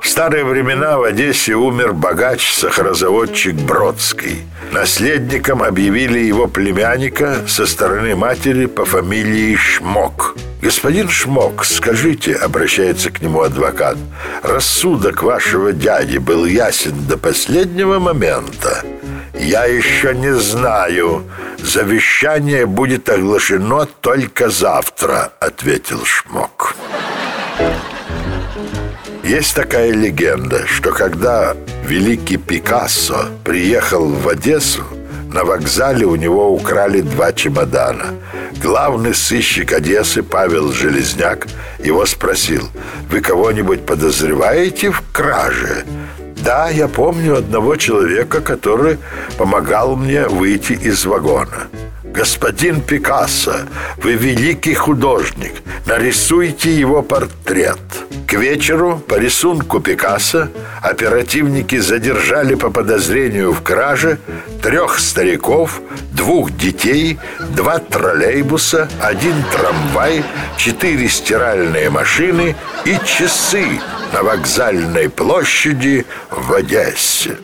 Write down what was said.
В старые времена в Одессе умер богач-сахарозаводчик Бродский. Наследником объявили его племянника со стороны матери по фамилии Шмок. «Господин Шмок, скажите, — обращается к нему адвокат, — рассудок вашего дяди был ясен до последнего момента. Я еще не знаю. Завещание будет оглашено только завтра, — ответил Шмок. Есть такая легенда, что когда великий Пикассо приехал в Одессу, на вокзале у него украли два чемодана. Главный сыщик Одессы Павел Железняк его спросил, «Вы кого-нибудь подозреваете в краже?» «Да, я помню одного человека, который помогал мне выйти из вагона». «Господин Пикассо, вы великий художник, нарисуйте его портрет». К вечеру по рисунку Пикассо оперативники задержали по подозрению в краже трех стариков, двух детей, два троллейбуса, один трамвай, четыре стиральные машины и часы на вокзальной площади в Одессе.